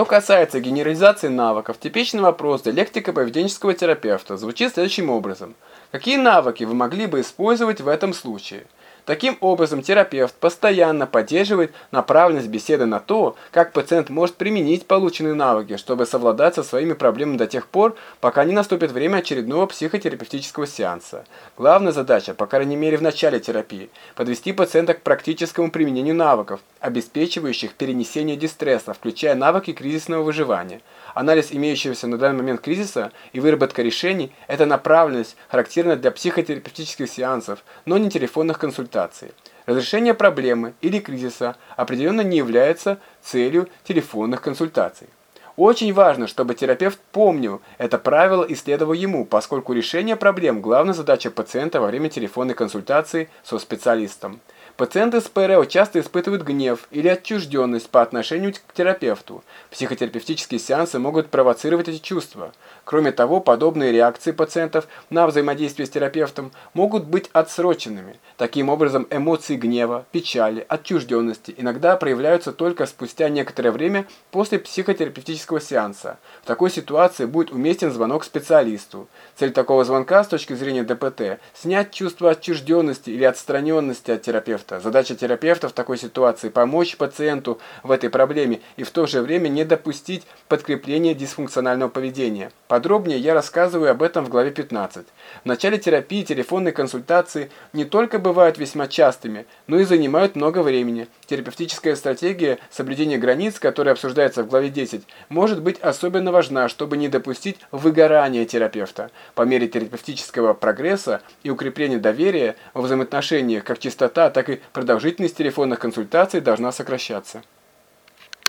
Что касается генерализации навыков, типичный вопрос для лектико-поведенческого терапевта звучит следующим образом. Какие навыки вы могли бы использовать в этом случае? Таким образом, терапевт постоянно поддерживает направленность беседы на то, как пациент может применить полученные навыки, чтобы совладать со своими проблемами до тех пор, пока не наступит время очередного психотерапевтического сеанса. Главная задача, по крайней мере в начале терапии, подвести пациента к практическому применению навыков, обеспечивающих перенесение дистресса, включая навыки кризисного выживания. Анализ имеющегося на данный момент кризиса и выработка решений – это направленность, характерная для психотерапевтических сеансов, но не телефонных консультаций. Разрешение проблемы или кризиса определенно не является целью телефонных консультаций. Очень важно, чтобы терапевт помнил это правило и следовал ему, поскольку решение проблем – главная задача пациента во время телефонной консультации со специалистом. Пациенты с ПРЛ часто испытывают гнев или отчужденность по отношению к терапевту. Психотерапевтические сеансы могут провоцировать эти чувства. Кроме того, подобные реакции пациентов на взаимодействие с терапевтом могут быть отсроченными. Таким образом, эмоции гнева, печали, отчужденности иногда проявляются только спустя некоторое время после психотерапевтического сеанса. В такой ситуации будет уместен звонок специалисту. Цель такого звонка с точки зрения ДПТ – снять чувство отчужденности или отстраненности от терапевта. Задача терапевта в такой ситуации – помочь пациенту в этой проблеме и в то же время не допустить подкрепления дисфункционального поведения. Подробнее я рассказываю об этом в главе 15. В начале терапии телефонные консультации не только бывают весьма частыми, но и занимают много времени. Терапевтическая стратегия соблюдения границ, которая обсуждается в главе 10, может быть особенно важна, чтобы не допустить выгорания терапевта. По мере терапевтического прогресса и укрепления доверия во взаимоотношениях как частота, так и продолжительность телефонных консультаций должна сокращаться.